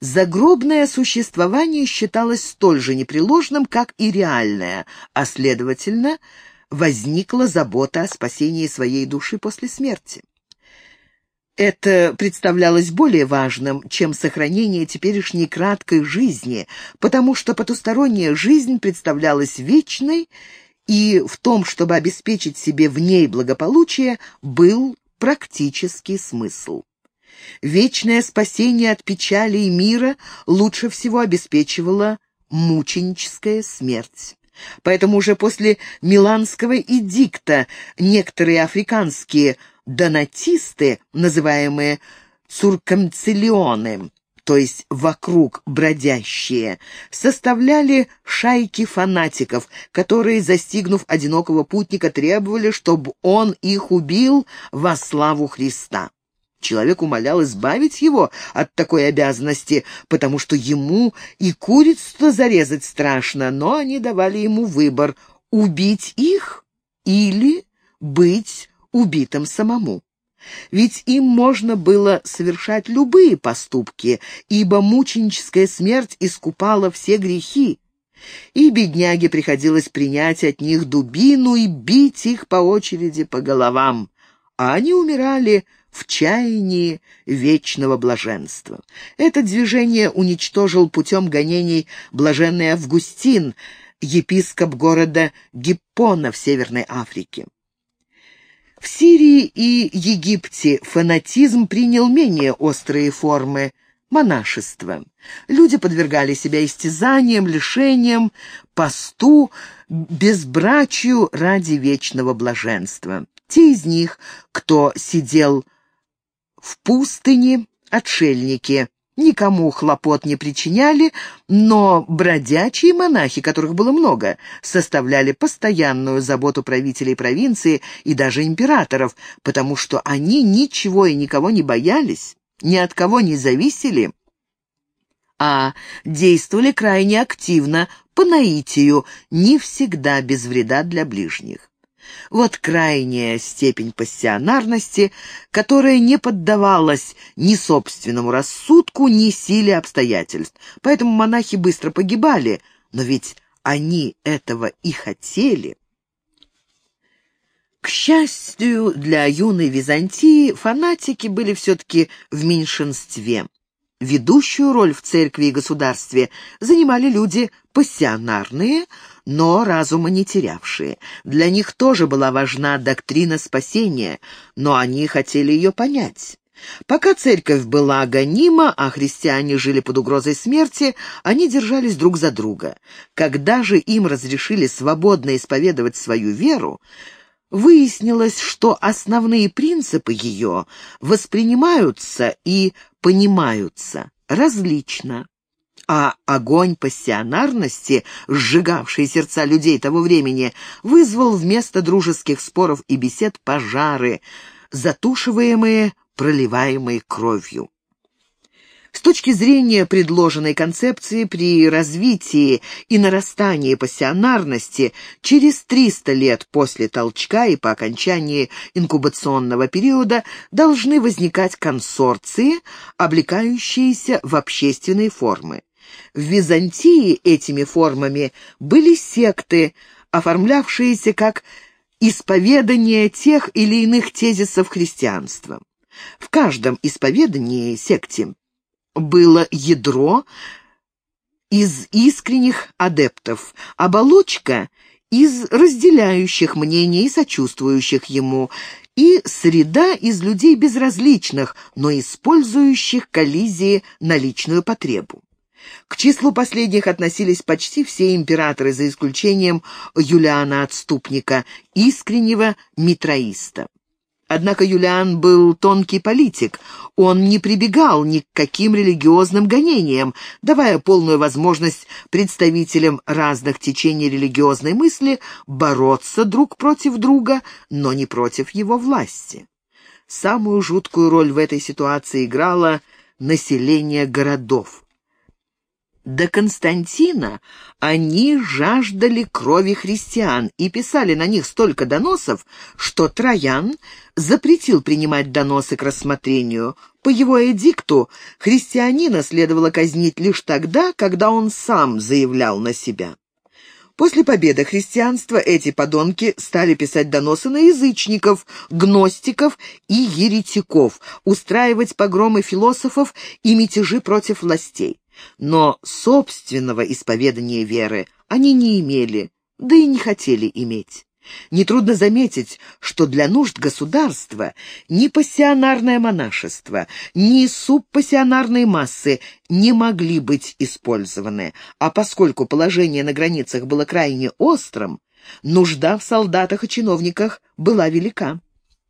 Загробное существование считалось столь же непреложным, как и реальное, а, следовательно, возникла забота о спасении своей души после смерти. Это представлялось более важным, чем сохранение теперешней краткой жизни, потому что потусторонняя жизнь представлялась вечной, и в том, чтобы обеспечить себе в ней благополучие, был практический смысл. Вечное спасение от печали и мира лучше всего обеспечивала мученическая смерть. Поэтому уже после Миланского эдикта некоторые африканские донатисты, называемые цуркамцелионы, то есть вокруг бродящие, составляли шайки фанатиков, которые, застигнув одинокого путника, требовали, чтобы он их убил во славу Христа. Человек умолял избавить его от такой обязанности, потому что ему и курицу зарезать страшно, но они давали ему выбор — убить их или быть убитым самому. Ведь им можно было совершать любые поступки, ибо мученическая смерть искупала все грехи. И бедняге приходилось принять от них дубину и бить их по очереди по головам. А они умирали в чаянии вечного блаженства. Это движение уничтожил путем гонений блаженный Августин, епископ города Гиппона в Северной Африке. В Сирии и Египте фанатизм принял менее острые формы монашества. Люди подвергали себя истязаниям, лишениям, посту, безбрачию ради вечного блаженства. Те из них, кто сидел в пустыне, отшельники, никому хлопот не причиняли, но бродячие монахи, которых было много, составляли постоянную заботу правителей провинции и даже императоров, потому что они ничего и никого не боялись, ни от кого не зависели, а действовали крайне активно, по наитию, не всегда без вреда для ближних. Вот крайняя степень пассионарности, которая не поддавалась ни собственному рассудку, ни силе обстоятельств. Поэтому монахи быстро погибали, но ведь они этого и хотели. К счастью для юной Византии, фанатики были все-таки в меньшинстве. Ведущую роль в церкви и государстве занимали люди пассионарные, но разума не терявшие. Для них тоже была важна доктрина спасения, но они хотели ее понять. Пока церковь была гонима, а христиане жили под угрозой смерти, они держались друг за друга. Когда же им разрешили свободно исповедовать свою веру, выяснилось, что основные принципы ее воспринимаются и понимаются различно. А огонь пассионарности, сжигавший сердца людей того времени, вызвал вместо дружеских споров и бесед пожары, затушиваемые, проливаемые кровью. С точки зрения предложенной концепции, при развитии и нарастании пассионарности через 300 лет после толчка и по окончании инкубационного периода должны возникать консорции, облекающиеся в общественные формы. В Византии этими формами были секты, оформлявшиеся как исповедание тех или иных тезисов христианства. В каждом исповедании секте было ядро из искренних адептов, оболочка из разделяющих мнение и сочувствующих ему, и среда из людей безразличных, но использующих коллизии на личную потребу. К числу последних относились почти все императоры, за исключением Юлиана Отступника, искреннего митроиста. Однако Юлиан был тонкий политик. Он не прибегал ни к каким религиозным гонениям, давая полную возможность представителям разных течений религиозной мысли бороться друг против друга, но не против его власти. Самую жуткую роль в этой ситуации играло население городов. До Константина они жаждали крови христиан и писали на них столько доносов, что Троян запретил принимать доносы к рассмотрению. По его эдикту христианина следовало казнить лишь тогда, когда он сам заявлял на себя. После победы христианства эти подонки стали писать доносы на язычников, гностиков и еретиков, устраивать погромы философов и мятежи против властей. Но собственного исповедания веры они не имели, да и не хотели иметь. Нетрудно заметить, что для нужд государства ни пассионарное монашество, ни субпассионарные массы не могли быть использованы, а поскольку положение на границах было крайне острым, нужда в солдатах и чиновниках была велика.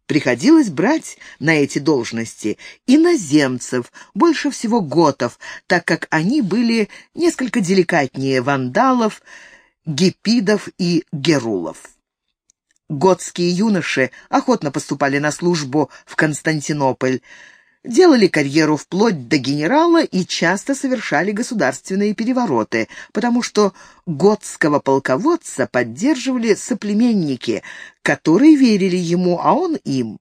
Приходилось брать на эти должности иноземцев, больше всего готов, так как они были несколько деликатнее вандалов, гепидов и герулов. Готские юноши охотно поступали на службу в Константинополь, делали карьеру вплоть до генерала и часто совершали государственные перевороты, потому что готского полководца поддерживали соплеменники, которые верили ему, а он им.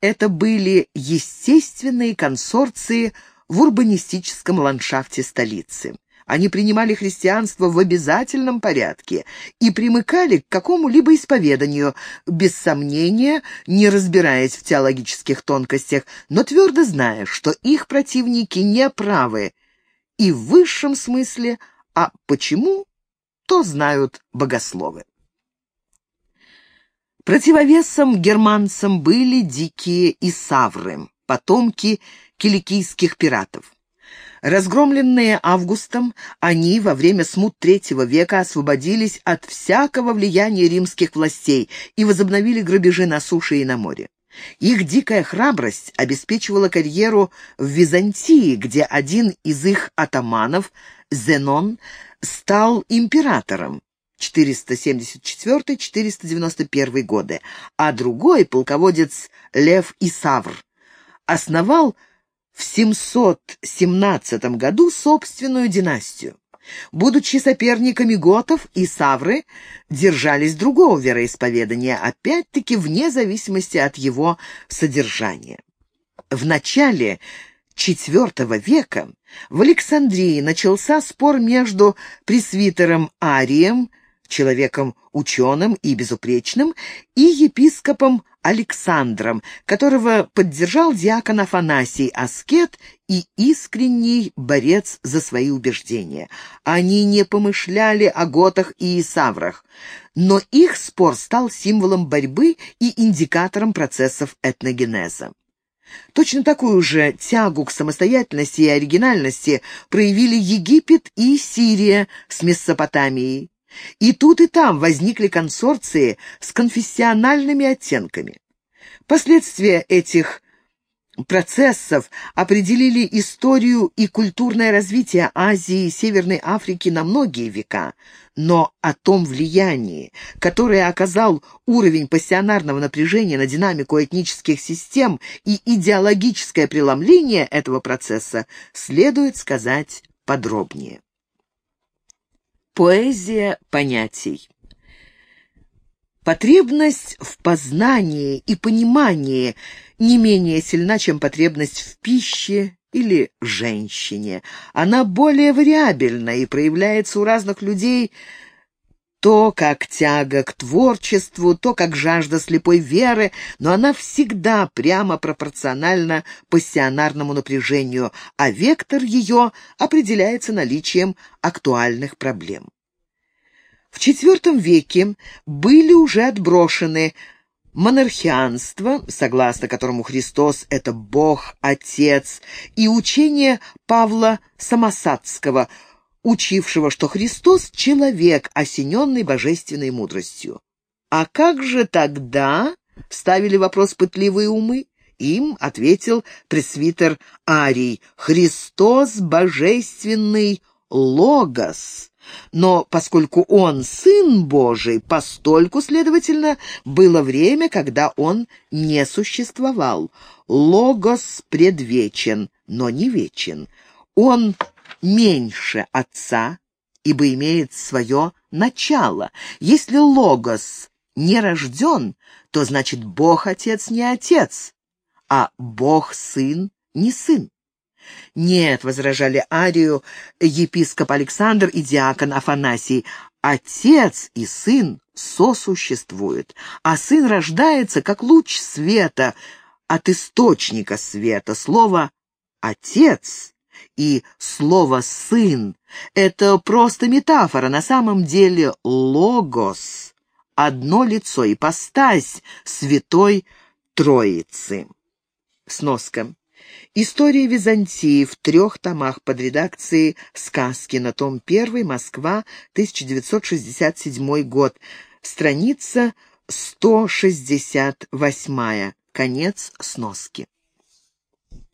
Это были естественные консорции в урбанистическом ландшафте столицы. Они принимали христианство в обязательном порядке и примыкали к какому-либо исповеданию, без сомнения, не разбираясь в теологических тонкостях, но твердо зная, что их противники не правы и в высшем смысле, а почему, то знают богословы. Противовесом германцам были дикие исавры, потомки киликийских пиратов. Разгромленные Августом, они во время смут третьего века освободились от всякого влияния римских властей и возобновили грабежи на суше и на море. Их дикая храбрость обеспечивала карьеру в Византии, где один из их атаманов, Зенон, стал императором. 474-491 годы, а другой, полководец Лев Исавр, основал в 717 году собственную династию. Будучи соперниками готов и савры, держались другого вероисповедания, опять-таки вне зависимости от его содержания. В начале IV века в Александрии начался спор между пресвитером Арием, человеком ученым и безупречным, и епископом Александром, которого поддержал диакон Афанасий, аскет и искренний борец за свои убеждения. Они не помышляли о готах и исаврах, но их спор стал символом борьбы и индикатором процессов этногенеза. Точно такую же тягу к самостоятельности и оригинальности проявили Египет и Сирия с Месопотамией. И тут и там возникли консорции с конфессиональными оттенками. Последствия этих процессов определили историю и культурное развитие Азии и Северной Африки на многие века, но о том влиянии, которое оказал уровень пассионарного напряжения на динамику этнических систем и идеологическое преломление этого процесса, следует сказать подробнее. Поэзия понятий. Потребность в познании и понимании не менее сильна, чем потребность в пище или женщине. Она более вариабельна и проявляется у разных людей то как тяга к творчеству, то как жажда слепой веры, но она всегда прямо пропорциональна пассионарному напряжению, а вектор ее определяется наличием актуальных проблем. В IV веке были уже отброшены монархианство, согласно которому Христос — это Бог, Отец, и учение Павла Самосадского — учившего, что Христос — человек, осененный божественной мудростью. «А как же тогда?» — ставили вопрос пытливые умы. Им ответил пресвитер Арий «Христос — божественный Логос». Но поскольку он сын Божий, постольку, следовательно, было время, когда он не существовал. Логос предвечен, но не вечен. Он меньше Отца, ибо имеет свое начало. Если Логос не рожден, то значит Бог Отец не Отец, а Бог Сын не Сын. «Нет», — возражали Арию епископ Александр и диакон Афанасий, «отец и сын сосуществуют, а сын рождается, как луч света от источника света. Слово «отец» и слово «сын» — это просто метафора, на самом деле «логос» — одно лицо, и ипостась Святой Троицы. Сноска. История Византии в трех томах под редакцией «Сказки» на том 1, Москва, 1967 год. Страница 168. Конец сноски.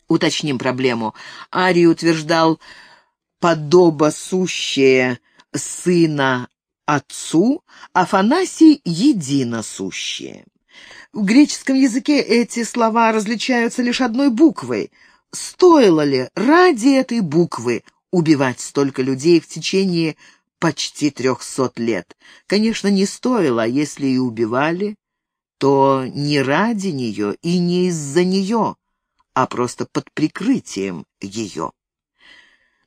Уточним проблему. Арий утверждал «подоба сущее сына отцу, Афанасий единосущее». В греческом языке эти слова различаются лишь одной буквой. Стоило ли ради этой буквы убивать столько людей в течение почти трехсот лет? Конечно, не стоило, а если и убивали, то не ради нее и не из-за нее, а просто под прикрытием ее.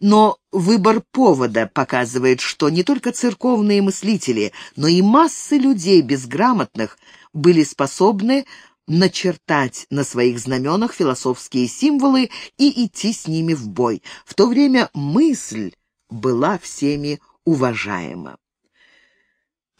Но выбор повода показывает, что не только церковные мыслители, но и массы людей безграмотных были способны начертать на своих знаменах философские символы и идти с ними в бой. В то время мысль была всеми уважаема.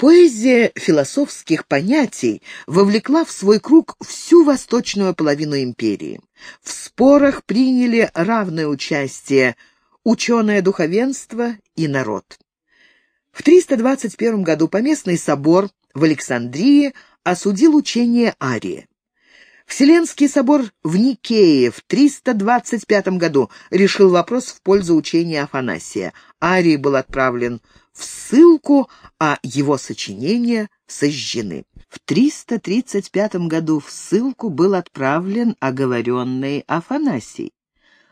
Поэзия философских понятий вовлекла в свой круг всю восточную половину империи. В спорах приняли равное участие ученое духовенство и народ. В 321 году Поместный собор в Александрии осудил учение Ария. Вселенский собор в Никее в 325 году решил вопрос в пользу учения Афанасия. Арий был отправлен в ссылку, а его сочинения сожжены. В 335 году в ссылку был отправлен оговоренный Афанасий.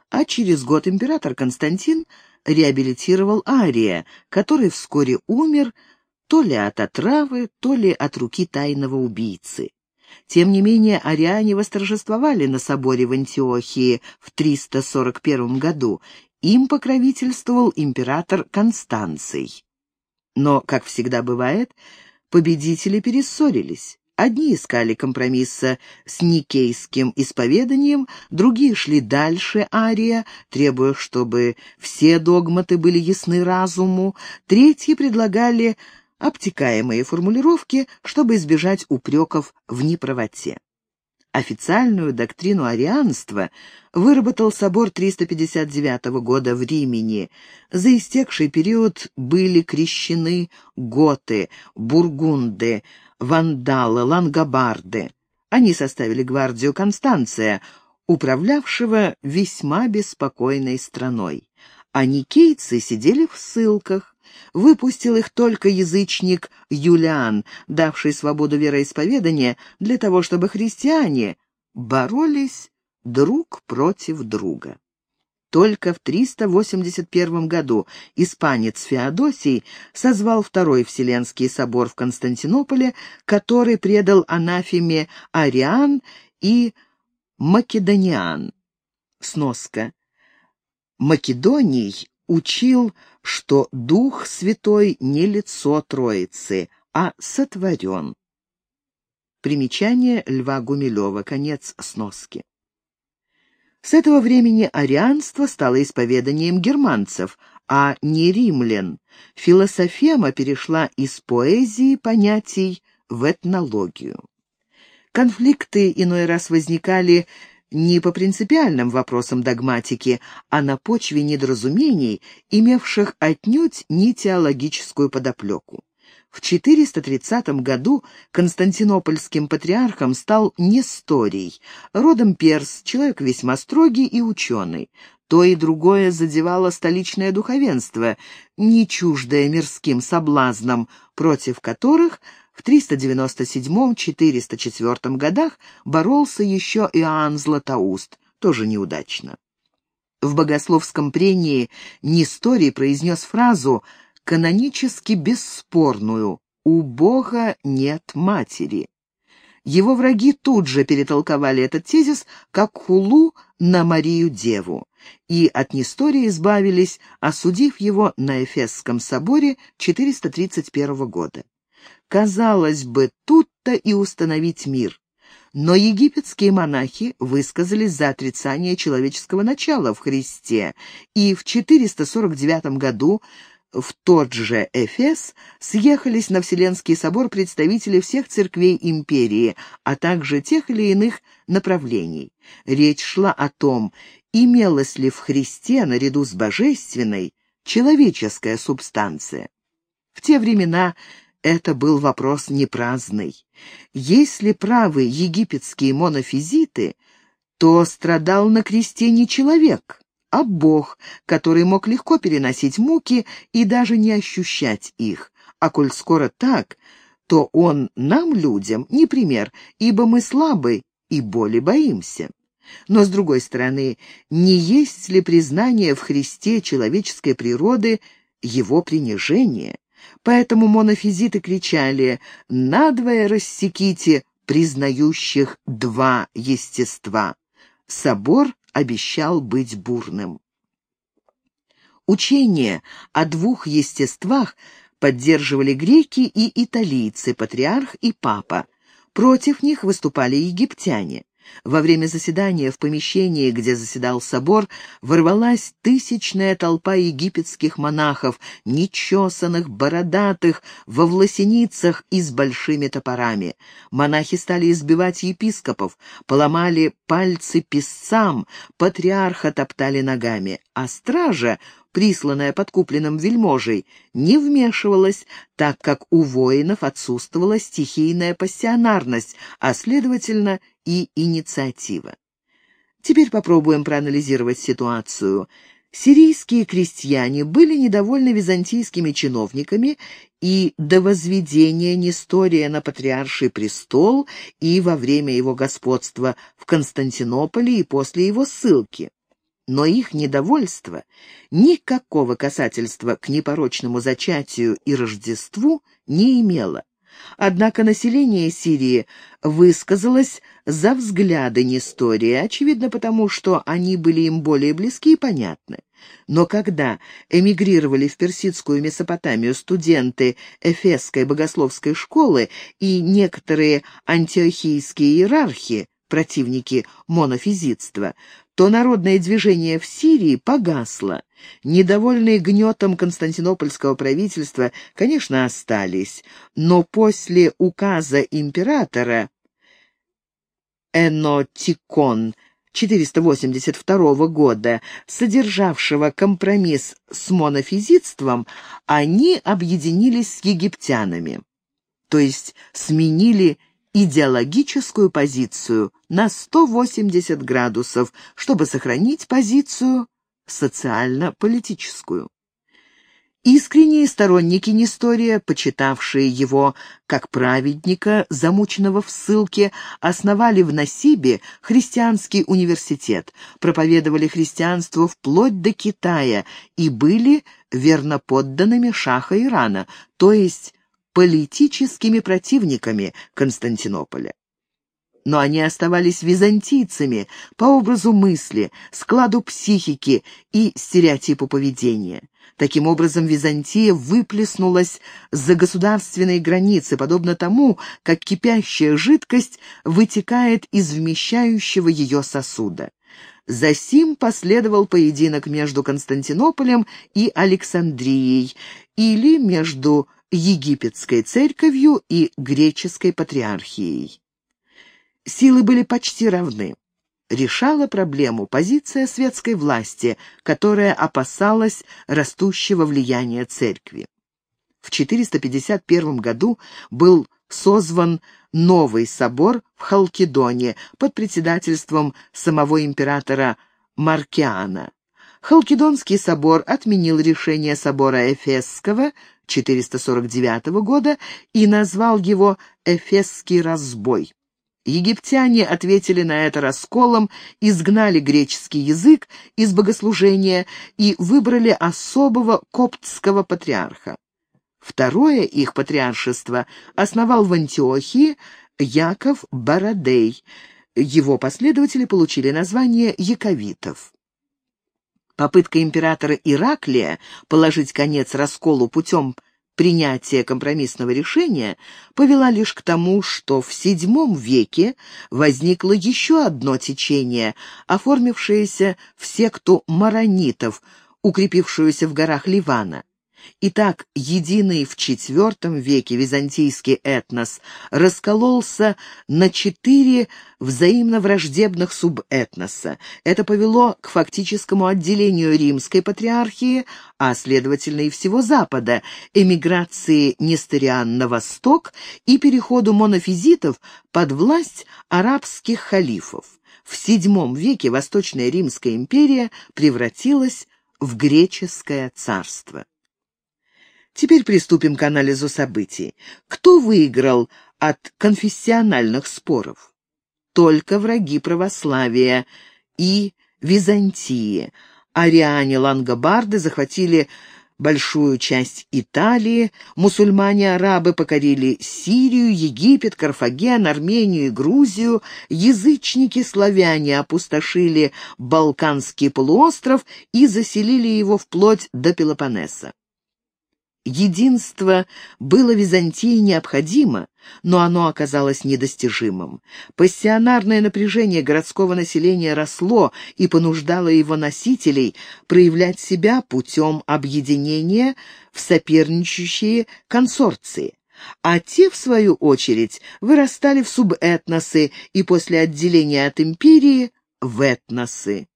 А через год император Константин реабилитировал Ария, который вскоре умер то ли от отравы, то ли от руки тайного убийцы. Тем не менее, ариане восторжествовали на соборе в Антиохии в 341 году. Им покровительствовал император Констанций. Но, как всегда бывает, победители перессорились. Одни искали компромисса с никейским исповеданием, другие шли дальше Ария, требуя, чтобы все догматы были ясны разуму, третьи предлагали обтекаемые формулировки, чтобы избежать упреков в неправоте. Официальную доктрину арианства выработал собор 359 года в Римени. За истекший период были крещены готы, бургунды, вандалы, лангобарды. Они составили гвардию Констанция, управлявшего весьма беспокойной страной. А никейцы сидели в ссылках, Выпустил их только язычник Юлиан, давший свободу вероисповедания для того, чтобы христиане боролись друг против друга. Только в 381 году испанец Феодосий созвал Второй Вселенский собор в Константинополе, который предал анафеме Ариан и Македониан. Сноска. Македоний учил, что Дух Святой не лицо Троицы, а сотворен. Примечание Льва Гумилева. Конец сноски. С этого времени арианство стало исповеданием германцев, а не римлян. Философема перешла из поэзии понятий в этнологию. Конфликты иной раз возникали не по принципиальным вопросам догматики, а на почве недоразумений, имевших отнюдь не теологическую подоплеку. В 430 году константинопольским патриархом стал Несторий, родом перс, человек весьма строгий и ученый. То и другое задевало столичное духовенство, не чуждое мирским соблазнам, против которых в 397-404 годах боролся еще Иоанн Златоуст, тоже неудачно. В богословском прении Несторий произнес фразу канонически бесспорную «У Бога нет матери». Его враги тут же перетолковали этот тезис как хулу на Марию-Деву и от Нестория избавились, осудив его на Эфесском соборе 431 года. Казалось бы, тут-то и установить мир. Но египетские монахи высказались за отрицание человеческого начала в Христе, и в 449 году в тот же Эфес съехались на Вселенский собор представители всех церквей империи, а также тех или иных направлений. Речь шла о том, имелась ли в Христе, наряду с божественной, человеческая субстанция. В те времена это был вопрос не праздный. Если правы египетские монофизиты, то страдал на кресте не человек, а Бог, который мог легко переносить муки и даже не ощущать их. А коль скоро так, то Он нам, людям, не пример, ибо мы слабы и боли боимся. Но, с другой стороны, не есть ли признание в Христе человеческой природы его принижение? Поэтому монофизиты кричали «надвое рассеките признающих два естества». Собор обещал быть бурным. Учение о двух естествах поддерживали греки и италийцы, патриарх и папа. Против них выступали египтяне. Во время заседания в помещении, где заседал собор, ворвалась тысячная толпа египетских монахов, нечесанных, бородатых, во власеницах и с большими топорами. Монахи стали избивать епископов, поломали пальцы писцам, патриарха топтали ногами, а стража присланная подкупленным вельможей, не вмешивалась, так как у воинов отсутствовала стихийная пассионарность, а, следовательно, и инициатива. Теперь попробуем проанализировать ситуацию. Сирийские крестьяне были недовольны византийскими чиновниками и до возведения Нестория на патриарший престол и во время его господства в Константинополе и после его ссылки но их недовольство никакого касательства к непорочному зачатию и Рождеству не имело. Однако население Сирии высказалось за взгляды Нестория, очевидно потому, что они были им более близки и понятны. Но когда эмигрировали в персидскую Месопотамию студенты Эфесской богословской школы и некоторые антиохийские иерархи, противники монофизитства, то народное движение в Сирии погасло. Недовольные гнетом константинопольского правительства, конечно, остались, но после указа императора Энотикон 482 года, содержавшего компромисс с монофизитством, они объединились с египтянами, то есть сменили идеологическую позицию на 180 градусов, чтобы сохранить позицию социально-политическую. Искренние сторонники Нестория, почитавшие его как праведника, замученного в ссылке, основали в Насибе христианский университет, проповедовали христианство вплоть до Китая и были верноподданными шаха Ирана, то есть политическими противниками Константинополя. Но они оставались византийцами по образу мысли, складу психики и стереотипу поведения. Таким образом, Византия выплеснулась за государственные границы, подобно тому, как кипящая жидкость вытекает из вмещающего ее сосуда. Засим последовал поединок между Константинополем и Александрией, или между египетской церковью и греческой патриархией. Силы были почти равны. Решала проблему позиция светской власти, которая опасалась растущего влияния церкви. В 451 году был созван новый собор в Халкидоне под председательством самого императора Маркиана. Халкидонский собор отменил решение собора Эфесского 449 года и назвал его «Эфесский разбой». Египтяне ответили на это расколом, изгнали греческий язык из богослужения и выбрали особого коптского патриарха. Второе их патриаршество основал в Антиохии Яков Барадей. Его последователи получили название яковитов. Попытка императора Ираклия положить конец расколу путем принятия компромиссного решения повела лишь к тому, что в VII веке возникло еще одно течение, оформившееся в секту маронитов, укрепившуюся в горах Ливана. Итак, единый в IV веке византийский этнос раскололся на четыре взаимно враждебных субэтноса. Это повело к фактическому отделению римской патриархии, а следовательно и всего Запада, эмиграции нестериан на восток и переходу монофизитов под власть арабских халифов. В VII веке Восточная Римская империя превратилась в греческое царство. Теперь приступим к анализу событий. Кто выиграл от конфессиональных споров? Только враги православия и Византии. Ариане-лангобарды захватили большую часть Италии, мусульмане-арабы покорили Сирию, Египет, Карфаген, Армению и Грузию, язычники-славяне опустошили Балканский полуостров и заселили его вплоть до Пелопоннеса. Единство было Византии необходимо, но оно оказалось недостижимым. Пассионарное напряжение городского населения росло и понуждало его носителей проявлять себя путем объединения в соперничающие консорции а те, в свою очередь, вырастали в субэтносы и после отделения от империи — в этносы.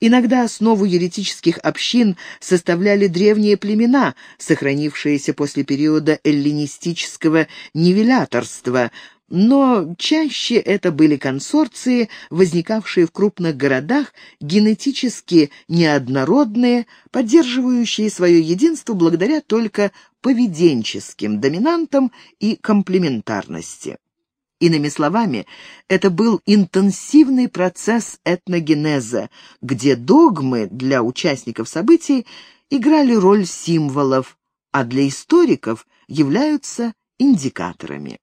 Иногда основу еретических общин составляли древние племена, сохранившиеся после периода эллинистического нивеляторства, но чаще это были консорции, возникавшие в крупных городах, генетически неоднородные, поддерживающие свое единство благодаря только поведенческим доминантам и комплементарности. Иными словами, это был интенсивный процесс этногенеза, где догмы для участников событий играли роль символов, а для историков являются индикаторами.